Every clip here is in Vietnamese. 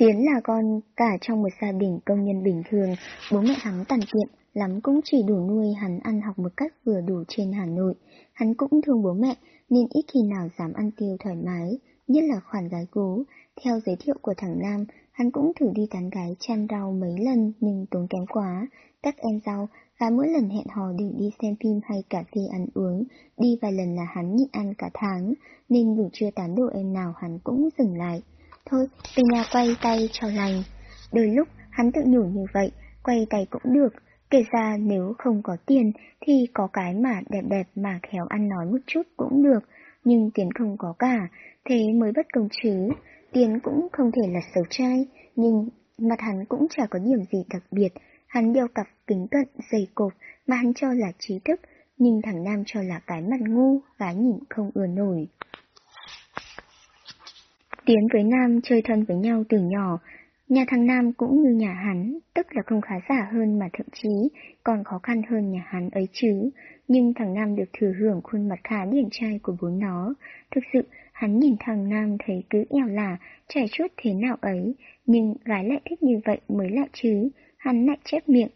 Tiến là con cả trong một gia đình công nhân bình thường, bố mẹ hắn tàn tiện, lắm cũng chỉ đủ nuôi hắn ăn học một cách vừa đủ trên Hà Nội. Hắn cũng thương bố mẹ, nên ít khi nào dám ăn tiêu thoải mái, nhất là khoản gái cố. Theo giới thiệu của thằng Nam, hắn cũng thử đi tán gái chăn rau mấy lần nhưng tốn kém quá. Các em rau, và mỗi lần hẹn hò để đi xem phim hay cà phê ăn uống, đi vài lần là hắn nhịn ăn cả tháng, nên dù chưa tán đồ em nào hắn cũng dừng lại. Thôi, về nhà quay tay cho lành. Đôi lúc hắn tự nhủ như vậy, quay tay cũng được, kể ra nếu không có tiền thì có cái mà đẹp đẹp mà khéo ăn nói một chút cũng được, nhưng tiền không có cả, thế mới bất công chứ. Tiền cũng không thể là xấu trai, nhưng mặt hắn cũng chả có điểm gì đặc biệt, hắn đeo cặp kính cận dày cộp mà hắn cho là trí thức, nhưng thằng Nam cho là cái mặt ngu, gái nhìn không ưa nổi. Tiến với Nam chơi thân với nhau từ nhỏ, nhà thằng Nam cũng như nhà hắn, tức là không khá giả hơn mà thậm chí còn khó khăn hơn nhà hắn ấy chứ, nhưng thằng Nam được thừa hưởng khuôn mặt khá điển trai của bố nó. Thực sự, hắn nhìn thằng Nam thấy cứ eo là, trẻ chút thế nào ấy, nhưng gái lại thích như vậy mới lạ chứ, hắn lại chép miệng.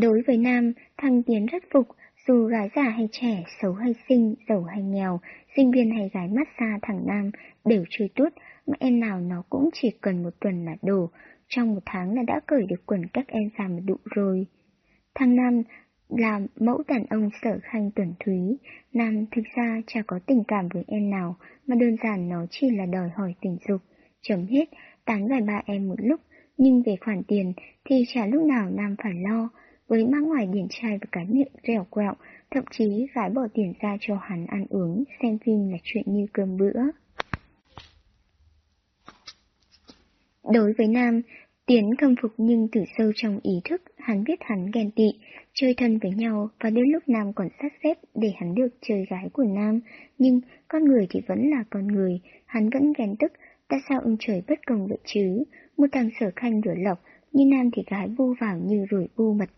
Đối với Nam, thằng Tiến rất phục, dù gái già hay trẻ, xấu hay xinh, giàu hay nghèo, sinh viên hay gái mắt xa thằng Nam đều chơi tốt, mà em nào nó cũng chỉ cần một tuần là đổ, trong một tháng là đã cởi được quần các em ra một đụ rồi. Thằng Nam là mẫu đàn ông sở khanh tuần thúy, Nam thực ra chả có tình cảm với em nào, mà đơn giản nó chỉ là đòi hỏi tình dục. Chấm hết, tán vài ba em một lúc, nhưng về khoản tiền thì chả lúc nào Nam phải lo, với mang ngoài điển trai và cái miệng dẻo quẹo, thậm chí gái bỏ tiền ra cho hắn ăn uống, xem phim là chuyện như cơm bữa. Đối với Nam, Tiến khâm phục nhưng từ sâu trong ý thức, hắn biết hắn ghen tị, chơi thân với nhau và đến lúc Nam còn sát xếp để hắn được chơi gái của Nam, nhưng con người thì vẫn là con người, hắn vẫn ghen tức, tại sao ông trời bất công vậy chứ, một thằng sở khanh rửa lọc, như Nam thì gái bu vào như ruồi bu mật,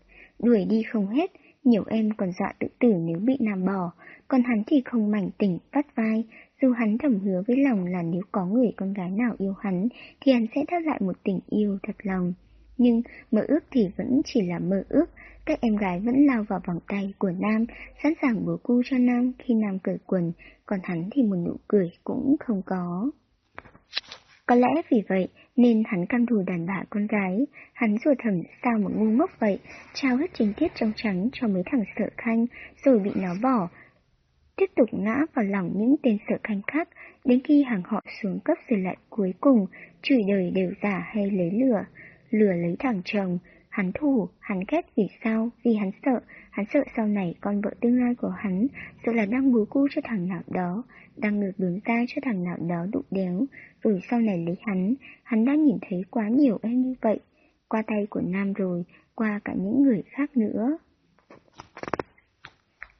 đuổi đi không hết, nhiều em còn dọa tự tử nếu bị Nam bỏ, còn hắn thì không mảnh tỉnh, vắt vai, dù hắn thầm hứa với lòng là nếu có người con gái nào yêu hắn, thì hắn sẽ đáp lại một tình yêu thật lòng. Nhưng mơ ước thì vẫn chỉ là mơ ước, các em gái vẫn lao vào vòng tay của Nam, sẵn sàng bố cu cho Nam khi Nam cởi quần, còn hắn thì một nụ cười cũng không có. Có lẽ vì vậy nên hắn căm thù đàn bà con gái, hắn rồi thầm sao một ngu ngốc vậy, trao hết chính tiết trong trắng cho mấy thằng sợ khanh, rồi bị nó bỏ, tiếp tục ngã vào lòng những tên sợ khanh khác, đến khi hàng họ xuống cấp rồi lại cuối cùng, chửi đời đều giả hay lấy lửa, lửa lấy thằng chồng, hắn thù, hắn ghét vì sao, vì hắn sợ, hắn sợ sau này con vợ tương lai của hắn, sợ là đang bú cu cho thằng nào đó, đang ngược bướng ra cho thằng nào đó đụng đéo, rồi sau này lấy hắn, hắn đã nhìn thấy quá nhiều em như vậy, qua tay của Nam rồi, qua cả những người khác nữa.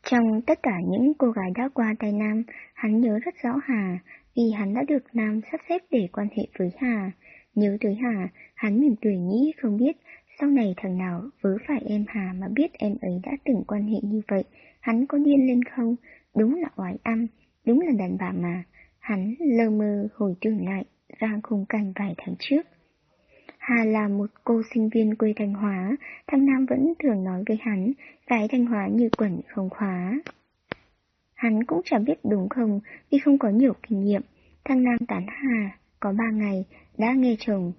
Trong tất cả những cô gái đã qua tay Nam, hắn nhớ rất rõ Hà, vì hắn đã được Nam sắp xếp để quan hệ với Hà. Nhớ tới Hà, hắn mỉm cười nghĩ không biết sau này thằng nào vớ phải em Hà mà biết em ấy đã từng quan hệ như vậy, hắn có điên lên không? Đúng là oái âm, đúng là đàn bà mà. Hắn lơ mơ hồi tưởng lại ra khung cảnh vài tháng trước. Hà là một cô sinh viên quê Thanh Hóa, thằng Nam vẫn thường nói với hắn, gái Thanh Hóa như quẩn không khóa. Hắn cũng chẳng biết đúng không, vì không có nhiều kinh nghiệm. Thằng Nam tán Hà, có ba ngày, đã nghe chồng.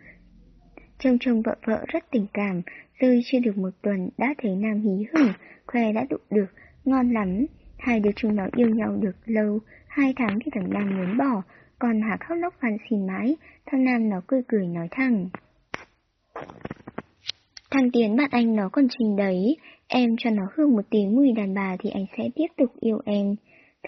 Chồng chồng vợ vợ rất tình cảm, rơi chưa được một tuần đã thấy Nam hí hửng, khoe đã đụng được, ngon lắm. Hai đứa chúng nó yêu nhau được lâu, hai tháng thì thằng Nam muốn bỏ, còn Hà khóc lóc van xin mãi, thằng Nam nó cười cười nói thẳng. Thằng Tiến bạn anh nó còn trình đấy, em cho nó hương một tí mùi đàn bà thì anh sẽ tiếp tục yêu em.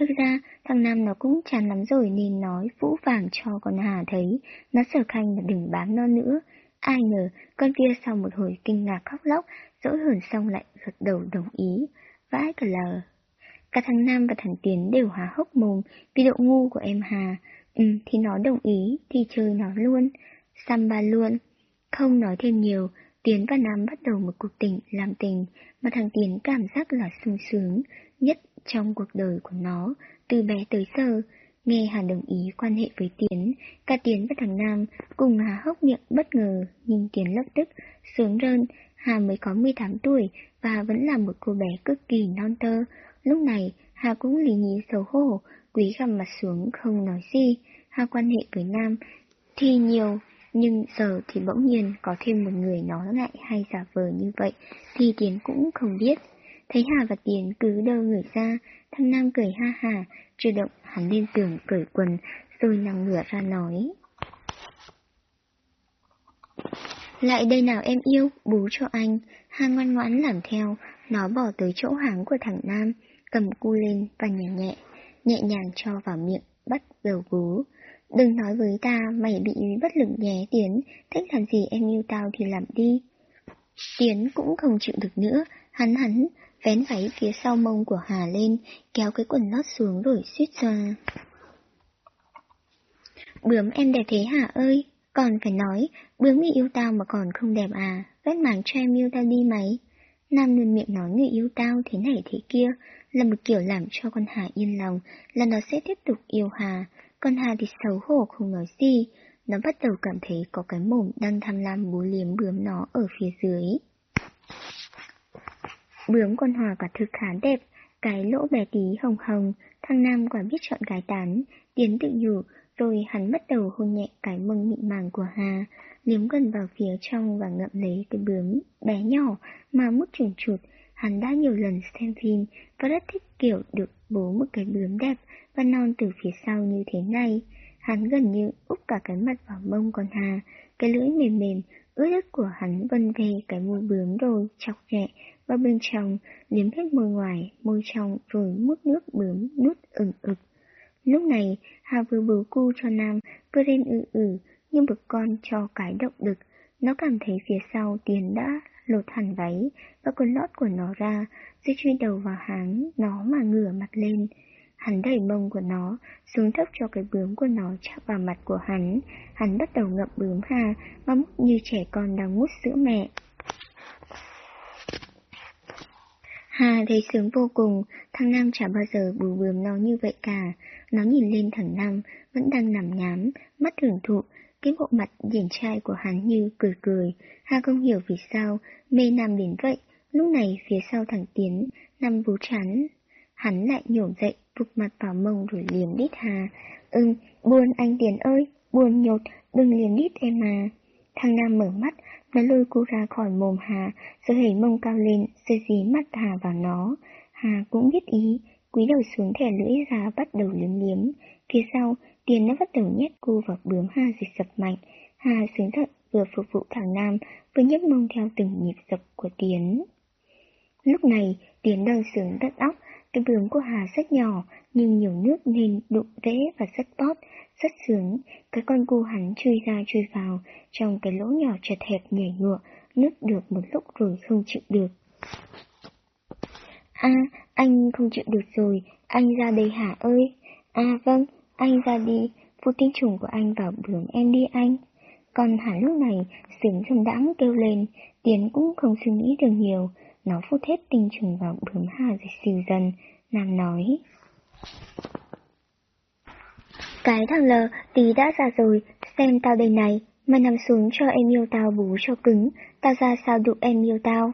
Thực ra, thằng Nam nó cũng chán lắm rồi nên nói vũ vàng cho con Hà thấy, nó sở khanh là đừng bám nó nữa. Ai ngờ, con kia sau một hồi kinh ngạc khóc lóc, dỗi hờn xong lại gật đầu đồng ý. Vãi cả lờ. Cả thằng Nam và thằng Tiến đều há hốc mồm vì độ ngu của em Hà. Ừ, thì nó đồng ý, thì chơi nó luôn. Samba luôn. Không nói thêm nhiều, Tiến và Nam bắt đầu một cuộc tình làm tình mà thằng Tiến cảm giác là sung sướng nhất trong cuộc đời của nó, từ bé tới giờ. Nghe Hà đồng ý quan hệ với Tiến, cả Tiến và thằng Nam cùng Hà hốc miệng bất ngờ, nhưng Tiến lập tức sướng rơn. Hà mới có 18 tuổi và vẫn là một cô bé cực kỳ non tơ. Lúc này, Hà cũng lý nhí xấu hổ, quý gằm mặt xuống không nói gì. Hà quan hệ với Nam thì nhiều, nhưng giờ thì bỗng nhiên có thêm một người nói ngại hay giả vờ như vậy, thì Tiến cũng không biết. Thấy Hà và Tiến cứ đơ người ra, thằng Nam cười ha hà, chủ động hắn lên tường cởi quần, rồi nằm ngửa ra nói. Lại đây nào em yêu, bú cho anh. Hà ngoan ngoãn làm theo, nó bỏ tới chỗ háng của thằng Nam, cầm cu lên và nhẹ nhẹ, nhẹ nhàng cho vào miệng, bắt đầu bú. Đừng nói với ta mày bị bất lực nhé Tiến, thích làm gì em yêu tao thì làm đi. Tiến cũng không chịu được nữa, hắn hắn, vén váy phía sau mông của Hà lên, kéo cái quần lót xuống rồi suýt ra. Bướm em đẹp thế hả ơi? Còn phải nói, bướm người yêu tao mà còn không đẹp à, vết mảng cho em yêu tao đi máy. Nam luôn miệng nói người yêu tao thế này thế kia, là một kiểu làm cho con Hà yên lòng, là nó sẽ tiếp tục yêu Hà. Con Hà thì xấu hổ không nói gì, nó bắt đầu cảm thấy có cái mồm đang tham lam bú liếm bướm nó ở phía dưới. Bướm con Hòa quả thực khá đẹp, cái lỗ bé tí hồng hồng, thằng Nam quả biết chọn gái tán, tiến tự nhủ, rồi hắn bắt đầu hôn nhẹ cái mông mịn màng của Hà, liếm gần vào phía trong và ngậm lấy cái bướm bé nhỏ mà mút trùng chuột. Hắn đã nhiều lần xem phim và rất thích kiểu được bố một cái bướm đẹp và non từ phía sau như thế này. Hắn gần như úp cả cái mặt vào mông con Hà, cái lưỡi mềm mềm, ướt ức của hắn vân về cái môi bướm rồi chọc nhẹ vào bên trong, liếm hết môi ngoài, môi trong rồi mút nước bướm nuốt ửng ực. Lúc này, Hà vừa bú cu cho Nam, vừa lên ư ử, như một con cho cái động đực. Nó cảm thấy phía sau tiền đã lột hẳn váy và quần lót của nó ra, rồi truy đầu vào háng, nó mà ngửa mặt lên. Hắn đẩy mông của nó, xuống thấp cho cái bướm của nó chạm vào mặt của hắn. Hắn bắt đầu ngậm bướm Hà, mà mút như trẻ con đang mút sữa mẹ. Hà thấy sướng vô cùng, thằng Nam chả bao giờ bù bướm nó như vậy cả. Nó nhìn lên thằng Nam, vẫn đang nằm nhám, mắt hưởng thụ, cái bộ mặt điển trai của hắn như cười cười. Hà không hiểu vì sao, mê Nam đến vậy, lúc này phía sau thằng Tiến, Nam vú chán. Hắn lại nhổm dậy, vụt mặt vào mông rồi liếm đít Hà. Ừm, buồn anh tiền ơi, buồn nhột, đừng liếm đít em mà. Thằng Nam mở mắt, nó lôi cô ra khỏi mồm Hà, rồi hẩy mông cao lên, rồi dí mắt Hà vào nó. Hà cũng biết ý, quý đầu xuống thẻ lưỡi ra bắt đầu liếm liếm. Phía sau, Tiền nó bắt đầu nhét cô vào bướm Hà dịch sập mạnh. Hà sướng thận vừa phục vụ thằng Nam, vừa nhấc mông theo từng nhịp dập của Tiến. Lúc này, Tiến đầu sướng đất óc, cái bướm của Hà rất nhỏ, nhưng nhiều nước nên đụng vẽ và rất bóp, rất sướng. Cái con cu hắn chui ra chui vào, trong cái lỗ nhỏ chật hẹp nhảy ngựa, nước được một lúc rồi không chịu được. À, anh không chịu được rồi, anh ra đây hả ơi? À vâng, anh ra đi, phút tinh trùng của anh vào bướm em đi anh. Còn hà lúc này, sướng dần đãng kêu lên, Tiến cũng không suy nghĩ được nhiều, nó phút hết tinh trùng vào bướm hà rồi xìu dần, Nam nói. Cái thằng lờ, tí đã ra rồi, xem tao đây này, mày nằm xuống cho em yêu tao bú cho cứng, tao ra sao đụng em yêu tao.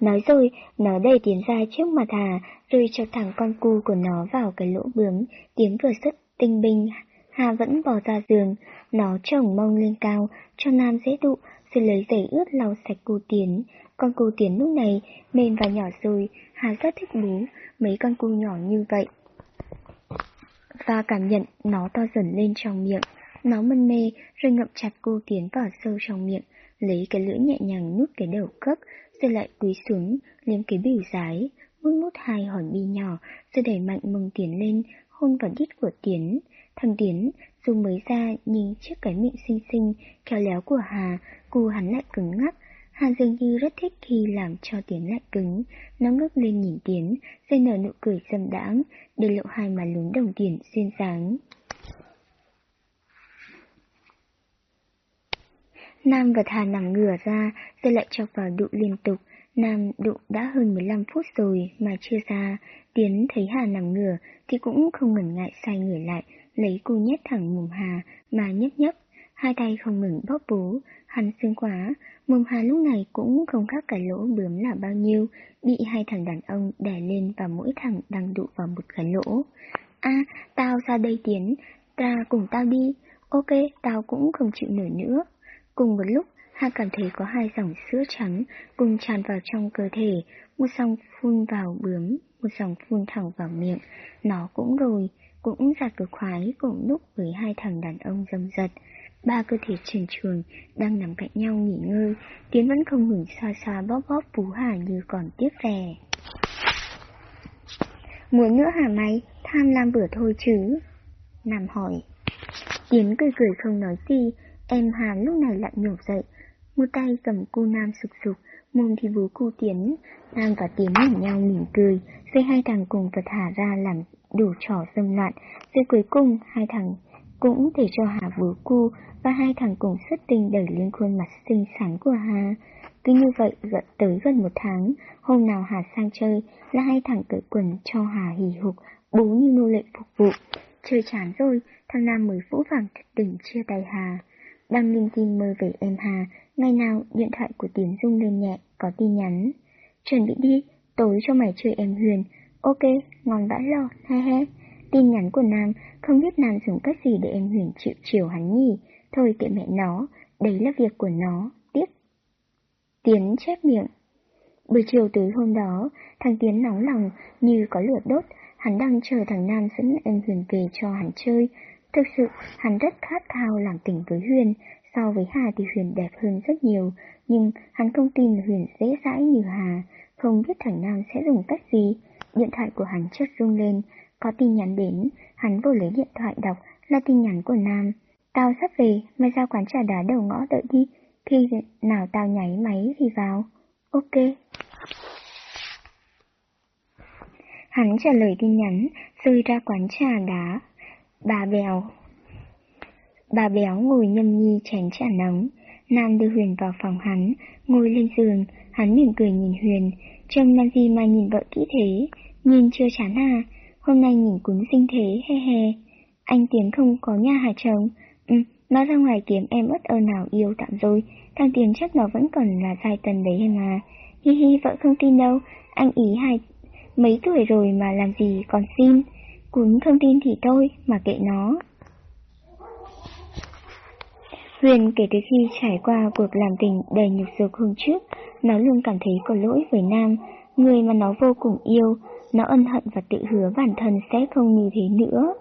Nói rồi, nó đẩy tiến ra trước mặt Hà, rồi cho thẳng con cu của nó vào cái lỗ bướm, tiến vừa sức tinh binh. Hà vẫn bỏ ra giường, nó trồng mông lên cao, cho Nam dễ đụ, rồi lấy giấy ướt lau sạch cu tiến. Con cô tiến lúc này mềm và nhỏ rồi, Hà rất thích bú, mấy con cô nhỏ như vậy. Và cảm nhận nó to dần lên trong miệng, nó mân mê rồi ngậm chặt cô tiến vào sâu trong miệng, lấy cái lưỡi nhẹ nhàng nuốt cái đầu cốc, rồi lại cúi xuống, liếm cái biểu rái, mút mút hai hòn bi nhỏ, rồi đẩy mạnh mông tiến lên, hôn vào đít của Tiến. Thằng Tiến, dù mới ra nhìn chiếc cái miệng xinh xinh, khéo léo của Hà, cu hắn lại cứng ngắc. Hà dường như rất thích khi làm cho Tiến lại cứng. Nó ngước lên nhìn Tiến, rồi nở nụ cười dâm đãng, để lộ hai má lún đồng tiền xuyên sáng. Nam và Hà nằm ngửa ra, rồi lại chọc vào đụ liên tục. Nam đụ đã hơn 15 phút rồi mà chưa ra, Tiến thấy Hà nằm ngửa thì cũng không ngần ngại sai người lại, lấy cô nhét thẳng mồm Hà mà nhấp nhấp, hai tay không ngừng bóp bú, hắn xương quá, mồm Hà lúc này cũng không khác cái lỗ bướm là bao nhiêu, bị hai thằng đàn ông đè lên và mỗi thằng đang đụ vào một cái lỗ. a tao ra đây Tiến, ta cùng tao đi, ok, tao cũng không chịu nổi nữa. Cùng một lúc, Hà cảm thấy có hai dòng sữa trắng cùng tràn vào trong cơ thể, một dòng phun vào bướm, một dòng phun thẳng vào miệng. Nó cũng rồi, cũng ra cực khoái cùng lúc với hai thằng đàn ông dâm dật. Ba cơ thể trần trường đang nằm cạnh nhau nghỉ ngơi, Tiến vẫn không ngừng xa xa bóp bóp Phú Hà như còn tiếc rè. Muốn nữa hả mày? Tham lam bữa thôi chứ? Nam hỏi. Tiến cười cười không nói gì, em Hà lúc này lại nhổ dậy, một tay cầm cô Nam sụp sụp, mồm thì bú cô Tiến, Nam và Tiến nhìn nhau mỉm cười, rồi hai thằng cùng vật thả ra làm đủ trò xâm loạn, rồi cuối cùng hai thằng cũng để cho Hà vú cu và hai thằng cùng xuất tinh đẩy lên khuôn mặt xinh xắn của Hà. Cứ như vậy gần tới gần một tháng, hôm nào Hà sang chơi là hai thằng cởi quần cho Hà hì hục, bú như nô lệ phục vụ. Chơi chán rồi, thằng Nam mới vũ vàng đỉnh chia tay Hà. Đang linh tin mơ về em Hà, ngày nào điện thoại của Tiến rung lên nhẹ, có tin nhắn. Chuẩn bị đi, tối cho mày chơi em Huyền. Ok, ngon vãi lò, he he. Tin nhắn của Nam, không biết Nam dùng cách gì để em Huyền chịu chiều hắn nhỉ. Thôi kệ mẹ nó, đấy là việc của nó, tiếp. Tiến chép miệng. Buổi chiều tới hôm đó, thằng Tiến nóng lòng như có lửa đốt, hắn đang chờ thằng Nam dẫn em Huyền về cho hắn chơi. Thực sự, hắn rất khát khao làm tình với Huyền, so với Hà thì Huyền đẹp hơn rất nhiều, nhưng hắn không tin Huyền dễ dãi như Hà, không biết thằng Nam sẽ dùng cách gì. Điện thoại của hắn chợt rung lên, có tin nhắn đến, hắn vô lấy điện thoại đọc là tin nhắn của Nam. Tao sắp về, mày ra quán trà đá đầu ngõ đợi đi, khi nào tao nháy máy thì vào. Ok. Hắn trả lời tin nhắn, rồi ra quán trà đá. Bà Bèo Bà béo ngồi nhâm nhi chén trà nóng. Nam đưa Huyền vào phòng hắn, ngồi lên giường, hắn mỉm cười nhìn Huyền. Trông làm gì mà nhìn vợ kỹ thế, nhìn chưa chán à, hôm nay nhìn cuốn sinh thế, he he. Anh Tiến không có nhà hả chồng? Ừ, nó ra ngoài kiếm em ớt ơ nào yêu tạm rồi, thằng Tiến chắc nó vẫn còn là dài tần đấy hay mà Hi hi, vợ không tin đâu, anh ý hai mấy tuổi rồi mà làm gì còn xin. Cún không tin thì thôi, mà kệ nó. Huyền kể từ khi trải qua cuộc làm tình đầy nhục dục hôm trước, nó luôn cảm thấy có lỗi với Nam, người mà nó vô cùng yêu, nó ân hận và tự hứa bản thân sẽ không như thế nữa.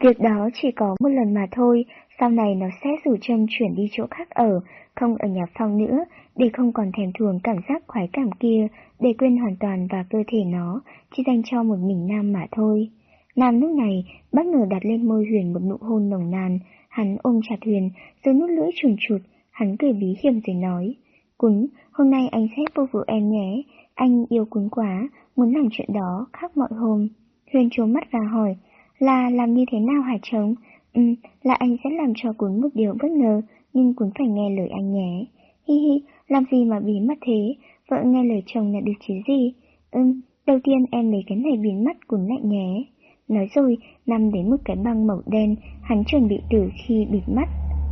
Việc đó chỉ có một lần mà thôi, sau này nó sẽ rủ Trâm chuyển đi chỗ khác ở, không ở nhà Phong nữa, để không còn thèm thuồng cảm giác khoái cảm kia, để quên hoàn toàn và cơ thể nó, chỉ dành cho một mình Nam mà thôi. Nam lúc này bất ngờ đặt lên môi Huyền một nụ hôn nồng nàn, Hắn ôm chặt Huyền, rồi nút lưỡi trùng chuột, hắn cười bí hiểm rồi nói. Cún, hôm nay anh sẽ vô vụ em nhé, anh yêu cún quá, muốn làm chuyện đó khác mọi hôm. Huyền trố mắt và hỏi, là làm như thế nào hả chồng? Ừ, là anh sẽ làm cho cuốn một điều bất ngờ, nhưng cuốn phải nghe lời anh nhé. Hi hi, làm gì mà bí mất thế, vợ nghe lời chồng là được chứ gì? Ừ, đầu tiên em lấy cái này biến mất cuốn lại nhé. Nói rồi, nằm đến một cái băng màu đen, hắn chuẩn bị từ khi bịt mắt,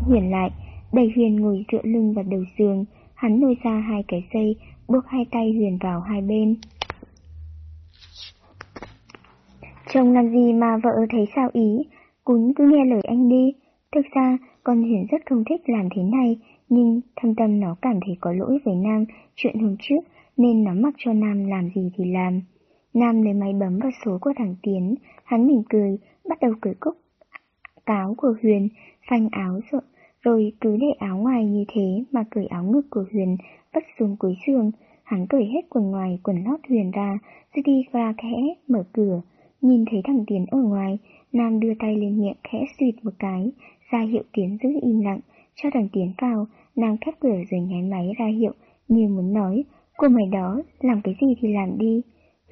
huyền lại, đầy huyền ngồi dựa lưng vào đầu giường, hắn nôi ra hai cái dây, buộc hai tay huyền vào hai bên. Chồng làm gì mà vợ thấy sao ý, cún cứ nghe lời anh đi. Thực ra, con Huyền rất không thích làm thế này, nhưng thâm tâm nó cảm thấy có lỗi với Nam chuyện hôm trước, nên nó mặc cho Nam làm gì thì làm. Nam lấy máy bấm vào số của thằng Tiến, hắn mỉm cười, bắt đầu cười cúc cáo của Huyền, phanh áo rồi, rồi cứ để áo ngoài như thế mà cởi áo ngực của Huyền vắt xuống cuối giường, hắn cởi hết quần ngoài quần lót Huyền ra, rồi đi qua khẽ, mở cửa, nhìn thấy thằng Tiến ở ngoài, Nam đưa tay lên miệng khẽ suyệt một cái, ra hiệu Tiến giữ im lặng, cho thằng Tiến vào, Nam khép cửa rồi nháy máy ra hiệu, như muốn nói, cô mày đó, làm cái gì thì làm đi.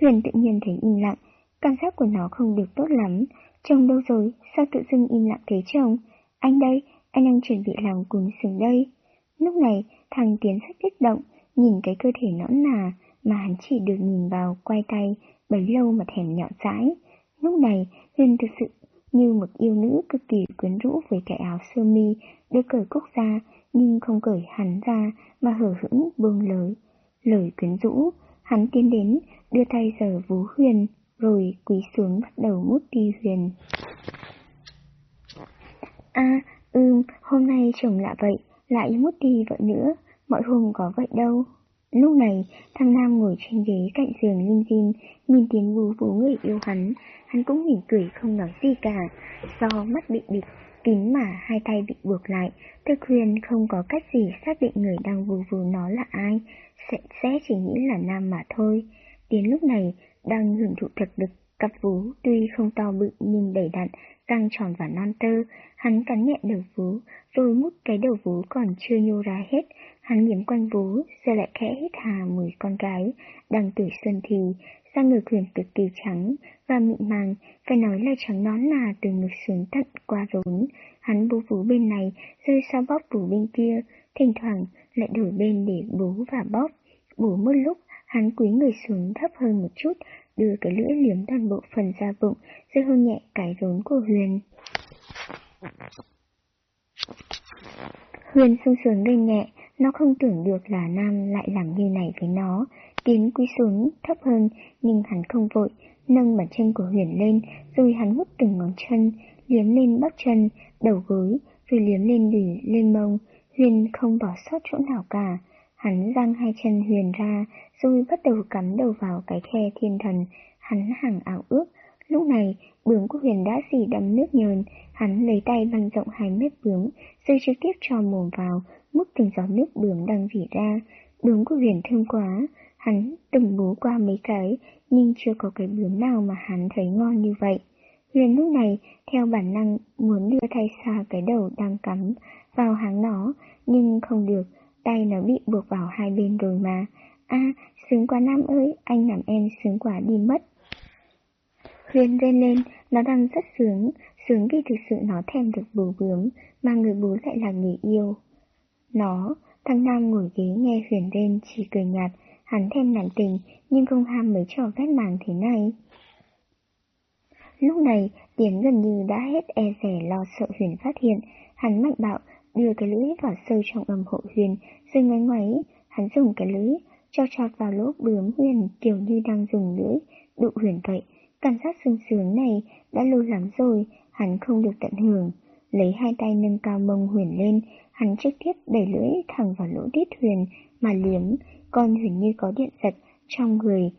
Huyền tự nhiên thấy im lặng, cảm giác của nó không được tốt lắm. Chồng đâu rồi, sao tự dưng im lặng thế chồng? Anh đây, anh đang chuẩn bị làm cùng sừng đây. Lúc này, thằng Tiến rất kích động, nhìn cái cơ thể nõn nà mà hắn chỉ được nhìn vào quay tay bấy lâu mà thèm nhọn dãi. Lúc này, Huyền thực sự như một yêu nữ cực kỳ quyến rũ với cái áo sơ mi được cởi cúc ra nhưng không cởi hắn ra mà hở hững buông lời. Lời quyến rũ, hắn tiến đến, đưa tay giở vú huyền, rồi quỳ xuống bắt đầu mút đi huyền. À, ừm, hôm nay chồng lạ vậy, lại mút đi vợ nữa, mọi hôm có vậy đâu. Lúc này, thằng Nam ngồi trên ghế cạnh giường Linh Jin, nhìn tiếng vú vú người yêu hắn, hắn cũng mỉm cười không nói gì cả, do mắt bị bịt, kín mà hai tay bị buộc lại, Tư huyền không có cách gì xác định người đang vù vù nó là ai, sẽ, sẽ chỉ nghĩ là Nam mà thôi. Đến lúc này, đang hưởng thụ thực lực, cặp vú tuy không to bự nhưng đầy đặn, răng tròn và non tơ, hắn cắn nhẹ đầu vú, rồi mút cái đầu vú còn chưa nhô ra hết, hắn liếm quanh vú, rồi lại khẽ hít hà mùi con gái, đang tuổi xuân thì, da ngực huyền cực kỳ trắng và mịn màng, phải nói là trắng nón là từ ngực xuống tận qua rốn. Hắn bú vú bên này, rơi sau bóp vú bên kia, thỉnh thoảng lại đổi bên để bú và bóp. Bú một lúc, hắn cúi người xuống thấp hơn một chút, đưa cái lưỡi liếm toàn bộ phần da bụng, rồi hôn nhẹ cái rốn của Huyền. Huyền sung sướng lên nhẹ, nó không tưởng được là Nam lại làm như này với nó. Tiến quý xuống, thấp hơn, nhưng hắn không vội, nâng bàn chân của Huyền lên, rồi hắn hút từng ngón chân, liếm lên bắp chân, đầu gối, rồi liếm lên đùi, lên mông. Huyền không bỏ sót chỗ nào cả. Hắn giang hai chân Huyền ra, rồi bắt đầu cắm đầu vào cái khe thiên thần. Hắn hàng ảo ước. Lúc này, bướm của Huyền đã dì đắm nước nhờn. Hắn lấy tay băng rộng hai mét bướm, rồi trực tiếp cho mồm vào, múc từng giọt nước bướm đang vỉ ra. Bướm của Huyền thơm quá. Hắn từng bú qua mấy cái, nhưng chưa có cái bướm nào mà hắn thấy ngon như vậy. Huyền lúc này, theo bản năng, muốn đưa tay xa cái đầu đang cắm vào háng nó, nhưng không được, tay nó bị buộc vào hai bên rồi mà. a à, sướng quá Nam ơi, anh làm em sướng quá đi mất. Huyền rên lên, nó đang rất sướng, sướng vì thực sự nó thèm được bú bướm, mà người bố lại là người yêu. Nó, thằng Nam ngồi ghế nghe Huyền rên chỉ cười nhạt, hắn thèm nản tình, nhưng không ham mấy trò vét màng thế này. Lúc này, Tiến gần như đã hết e rẻ lo sợ Huyền phát hiện, hắn mạnh bạo, đưa cái lưỡi vào sâu trong ầm hộ Huyền, rồi ngoáy ngoáy, hắn dùng cái lưỡi, cho chọt vào lỗ bướm Huyền kiểu như đang dùng lưỡi, đụ Huyền vậy. Cảm giác sung sướng này đã lâu lắm rồi, hắn không được tận hưởng. Lấy hai tay nâng cao mông Huyền lên, hắn trực tiếp đẩy lưỡi thẳng vào lỗ đít Huyền mà liếm, con Huyền như có điện giật trong người.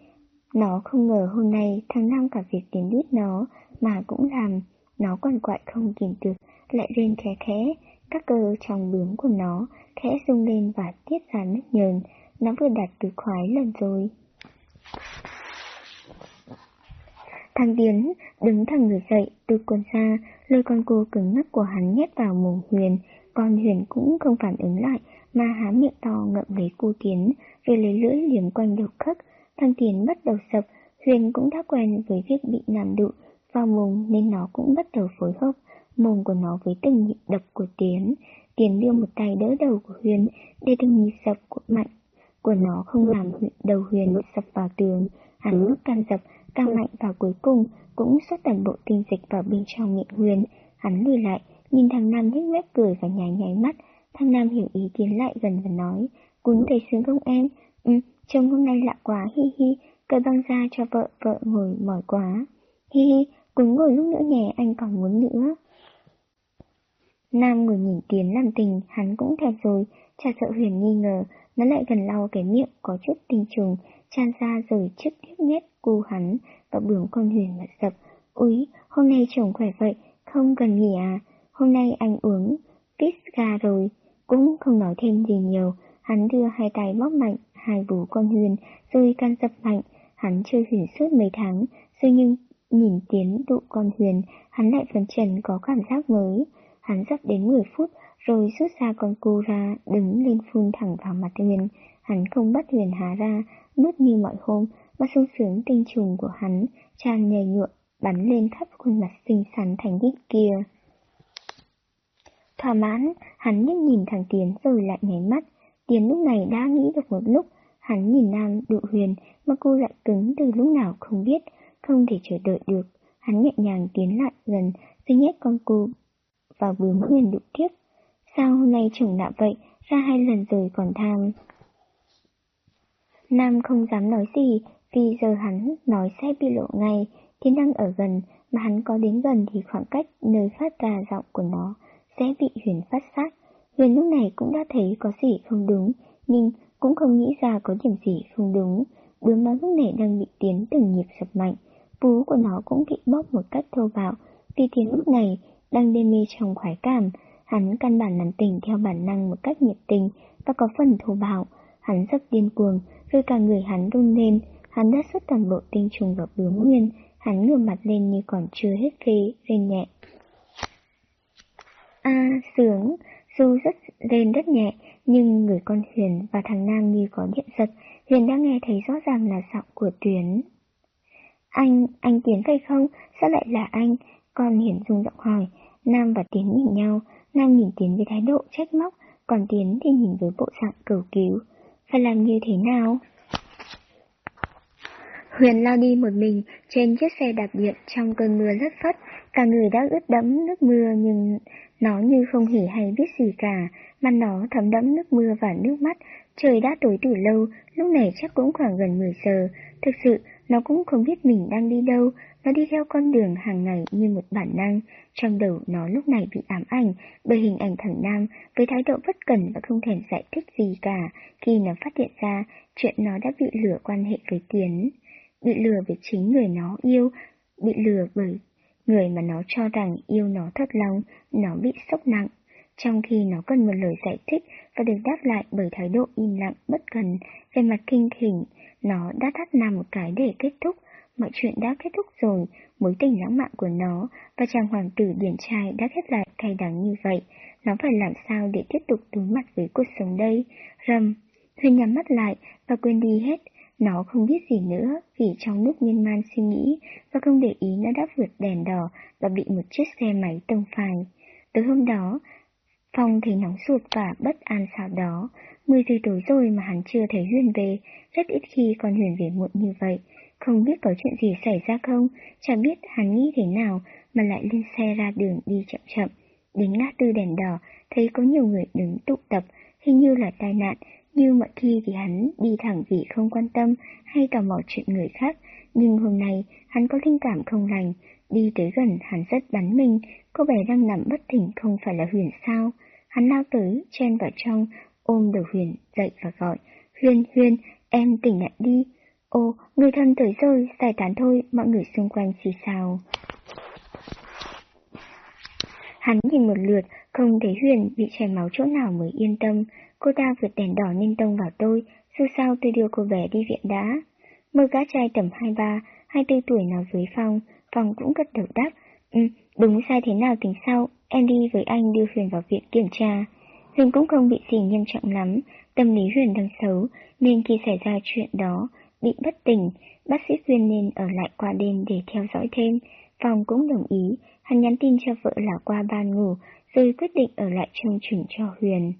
Nó không ngờ hôm nay thằng Nam cả việc tiến đít nó mà cũng làm, nó còn quại không kìm được, lại rên khẽ khẽ, các cơ trong bướm của nó khẽ rung lên và tiết ra nước nhờn, nó vừa đạt từ khoái lần rồi. Thằng Tiến đứng thẳng người dậy, từ quần ra, lôi con cô cứng ngắc của hắn nhét vào mồm Huyền, con Huyền cũng không phản ứng lại, mà há miệng to ngậm lấy cua Tiến, rồi lấy lưỡi liếm quanh đầu khắc. Thằng Tiến bắt đầu sập, Huyền cũng đã quen với việc bị làm đụ vào mồm nên nó cũng bắt đầu phối hợp mồm của nó với từng nhịp đập của Tiến. Tiến đưa một tay đỡ đầu của Huyền để từng nhịp sập của mạnh của nó không làm đầu Huyền sập vào tường. Hắn lúc can dập càng mạnh và cuối cùng cũng xuất toàn bộ tinh dịch vào bên trong miệng Huyền. Hắn lùi lại, nhìn thằng Nam nhếch mép cười và nháy nháy mắt. Thằng Nam hiểu ý tiến lại gần và nói, Cún thấy sướng không em? Ừ, trông hôm nay lạ quá, hi hi, cởi băng ra cho vợ, vợ ngồi mỏi quá. Hi hi, Cún ngồi lúc nữa nhé, anh còn muốn nữa. Nam ngồi nhìn Tiến làm tình, hắn cũng thèm rồi, cha sợ Huyền nghi ngờ, nó lại gần lau cái miệng có chút tinh trùng, chan ra rồi trước tiếp nhét cu hắn và bướng con Huyền mặt sập. Úi, hôm nay chồng khỏe vậy, không cần nghỉ à, hôm nay anh uống Pisca rồi, cũng không nói thêm gì nhiều, hắn đưa hai tay bóp mạnh hai vú con Huyền rồi can dập mạnh, hắn chơi Huyền suốt mấy tháng, rồi nhưng nhìn Tiến đụ con Huyền, hắn lại phần trần có cảm giác mới. Hắn sắp đến 10 phút rồi rút ra con cô ra, đứng lên phun thẳng vào mặt Huyền. Hắn không bắt Huyền há ra, nuốt như mọi hôm, mà sung sướng tinh trùng của hắn, tràn nhầy nhựa, bắn lên khắp khuôn mặt xinh xắn thành đít kia. Thỏa mãn, hắn nhếch nhìn thằng Tiến rồi lại nháy mắt. Tiến lúc này đã nghĩ được một lúc, hắn nhìn Nam đụ Huyền mà cô lại cứng từ lúc nào không biết, không thể chờ đợi được. Hắn nhẹ nhàng tiến lại gần, rồi nhét con cô và bướm huyền đụng tiếp. Sao hôm nay trưởng nạ vậy, ra hai lần rồi còn tham. Nam không dám nói gì, vì giờ hắn nói sẽ bị lộ ngay, Tiến năng ở gần, mà hắn có đến gần thì khoảng cách nơi phát ra giọng của nó sẽ bị Huyền phát sát. Huyền lúc này cũng đã thấy có gì không đúng, nhưng cũng không nghĩ ra có điểm gì không đúng. Bướm nó lúc này đang bị Tiến từng nhịp sập mạnh, vú của nó cũng bị bóp một cách thô bạo, vì Tiến lúc này đang đê mê trong khoái cảm, hắn căn bản nắm tình theo bản năng một cách nhiệt tình và có phần thô bạo. Hắn rất điên cuồng, rồi cả người hắn run lên, hắn đã xuất toàn bộ tinh trùng vào bướm nguyên, hắn ngửa mặt lên như còn chưa hết phê, rên nhẹ. A, à, sướng, dù rất lên rất nhẹ, nhưng người con Huyền và thằng Nam như có điện giật, Huyền đã nghe thấy rõ ràng là giọng của Tuyến. Anh, anh Tiến phải không? Sao lại là anh? Con Hiển rung giọng hỏi, Nam và Tiến nhìn nhau, Nam nhìn Tiến với thái độ trách móc, còn Tiến thì nhìn với bộ dạng cầu cứu. Phải làm như thế nào? Huyền lao đi một mình trên chiếc xe đạp điện trong cơn mưa rất phất, cả người đã ướt đẫm nước mưa nhưng nó như không hề hay biết gì cả, mà nó thấm đẫm nước mưa và nước mắt. Trời đã tối từ lâu, lúc này chắc cũng khoảng gần 10 giờ. Thực sự, nó cũng không biết mình đang đi đâu, nó đi theo con đường hàng ngày như một bản năng. Trong đầu nó lúc này bị ám ảnh bởi hình ảnh thằng Nam với thái độ bất cần và không thèm giải thích gì cả khi nó phát hiện ra chuyện nó đã bị lừa quan hệ với Tiến bị lừa bởi chính người nó yêu, bị lừa bởi người mà nó cho rằng yêu nó thật lòng, nó bị sốc nặng. Trong khi nó cần một lời giải thích và được đáp lại bởi thái độ im lặng bất cần, về mặt kinh khỉnh, nó đã thắt nằm một cái để kết thúc. Mọi chuyện đã kết thúc rồi, mối tình lãng mạn của nó và chàng hoàng tử điển trai đã khép lại cay đắng như vậy. Nó phải làm sao để tiếp tục đối mặt với cuộc sống đây? Rầm, Huyền nhắm mắt lại và quên đi hết, nó không biết gì nữa vì trong lúc miên man suy nghĩ và không để ý nó đã vượt đèn đỏ và bị một chiếc xe máy tông phải. Tới hôm đó, Phong thấy nóng ruột và bất an sao đó. Mười giờ tối rồi mà hắn chưa thấy Huyền về, rất ít khi còn Huyền về muộn như vậy. Không biết có chuyện gì xảy ra không, chẳng biết hắn nghĩ thế nào mà lại lên xe ra đường đi chậm chậm. Đến ngã tư đèn đỏ, thấy có nhiều người đứng tụ tập, hình như là tai nạn, như mọi khi thì hắn đi thẳng vì không quan tâm hay tò mò chuyện người khác, nhưng hôm nay hắn có linh cảm không lành, đi tới gần hắn rất bắn mình, cô bé đang nằm bất tỉnh không phải là Huyền sao. Hắn lao tới, chen vào trong, ôm đầu Huyền dậy và gọi, Huyền, Huyền, em tỉnh lại đi. Ô, người thân tới rồi, giải tán thôi, mọi người xung quanh xì xào. Hắn nhìn một lượt, không thấy Huyền bị chảy máu chỗ nào mới yên tâm. Cô ta vượt đèn đỏ nên tông vào tôi, dù sao tôi đưa cô bé đi viện đã. Một gã trai tầm 23, 24 tuổi nào dưới phòng, phòng cũng gật đầu đáp. Ừ, đúng sai thế nào tính sau, em đi với anh đưa Huyền vào viện kiểm tra. Huyền cũng không bị gì nghiêm trọng lắm, tâm lý Huyền đang xấu, nên khi xảy ra chuyện đó, bị bất tỉnh, bác sĩ khuyên nên ở lại qua đêm để theo dõi thêm. phòng cũng đồng ý, hắn nhắn tin cho vợ là qua ban ngủ, rồi quyết định ở lại trông chừng cho Huyền.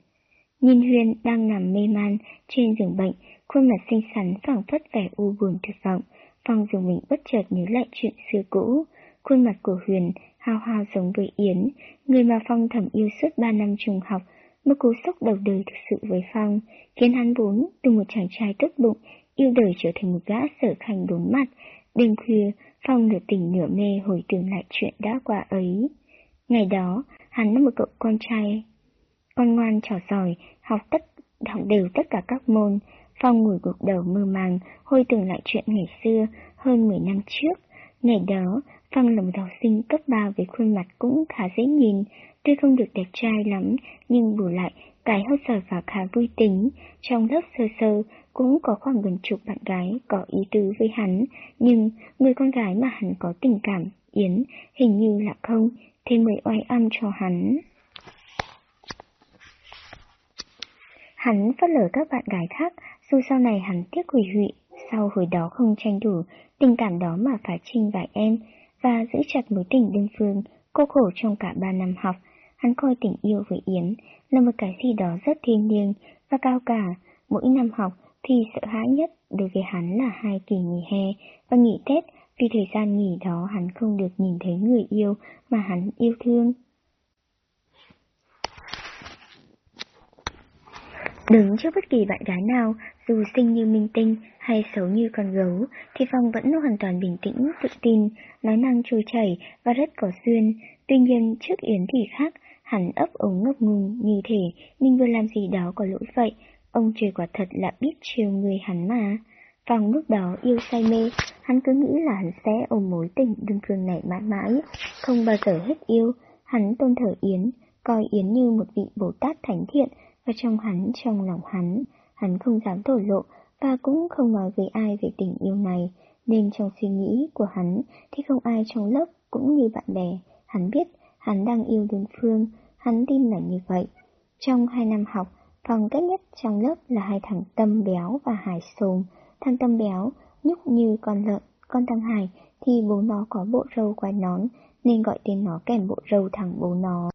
Nhìn Huyền đang nằm mê man trên giường bệnh, khuôn mặt xinh xắn phảng phất vẻ u buồn tuyệt vọng. Phong dùng mình bất chợt nhớ lại chuyện xưa cũ. Khuôn mặt của Huyền hao hao giống với Yến, người mà Phong thầm yêu suốt ba năm trung học. Một cú sốc đầu đời thực sự với Phong, khiến hắn vốn từ một chàng trai tốt bụng, yêu đời trở thành một gã sở khanh đốn mặt. Đêm khuya, Phong nửa tỉnh nửa mê hồi tưởng lại chuyện đã qua ấy. Ngày đó, hắn là một cậu con trai ngoan ngoan trò giỏi, học tất học đều tất cả các môn. Phong ngồi gục đầu mơ màng, hồi tưởng lại chuyện ngày xưa, hơn 10 năm trước. Ngày đó, Phong là một học sinh cấp 3 với khuôn mặt cũng khá dễ nhìn, tuy không được đẹp trai lắm, nhưng bù lại, cái hơi giỏi và khá vui tính. Trong lớp sơ sơ, cũng có khoảng gần chục bạn gái có ý tứ với hắn, nhưng người con gái mà hắn có tình cảm, Yến, hình như là không, thế mới oai âm cho hắn. Hắn phớt lờ các bạn gái khác, dù sau này hắn tiếc hủy hụy, sau hồi đó không tranh đủ tình cảm đó mà phải trinh vài em, và giữ chặt mối tình đơn phương, cô khổ trong cả ba năm học. Hắn coi tình yêu với Yến là một cái gì đó rất thiêng liêng và cao cả. Mỗi năm học thì sợ hãi nhất đối với hắn là hai kỳ nghỉ hè và nghỉ Tết vì thời gian nghỉ đó hắn không được nhìn thấy người yêu mà hắn yêu thương. Đứng trước bất kỳ bạn gái nào, dù xinh như minh tinh hay xấu như con gấu, thì Phong vẫn hoàn toàn bình tĩnh, tự tin, nói năng trôi chảy và rất có duyên. Tuy nhiên, trước Yến thì khác, hắn ấp ống ngốc ngùng như thể mình vừa làm gì đó có lỗi vậy. Ông trời quả thật là biết chiều người hắn mà. Phong lúc đó yêu say mê, hắn cứ nghĩ là hắn sẽ ôm mối tình đơn phương này mãi mãi, không bao giờ hết yêu. Hắn tôn thờ Yến, coi Yến như một vị Bồ Tát thánh thiện, và trong hắn, trong lòng hắn, hắn không dám thổ lộ và cũng không nói với ai về tình yêu này, nên trong suy nghĩ của hắn thì không ai trong lớp cũng như bạn bè. Hắn biết hắn đang yêu đơn phương, hắn tin là như vậy. Trong hai năm học, phòng cách nhất trong lớp là hai thằng Tâm Béo và Hải Sồm. Thằng Tâm Béo nhúc như con lợn, con thằng Hải thì bố nó có bộ râu quai nón nên gọi tên nó kèm bộ râu thằng bố nó.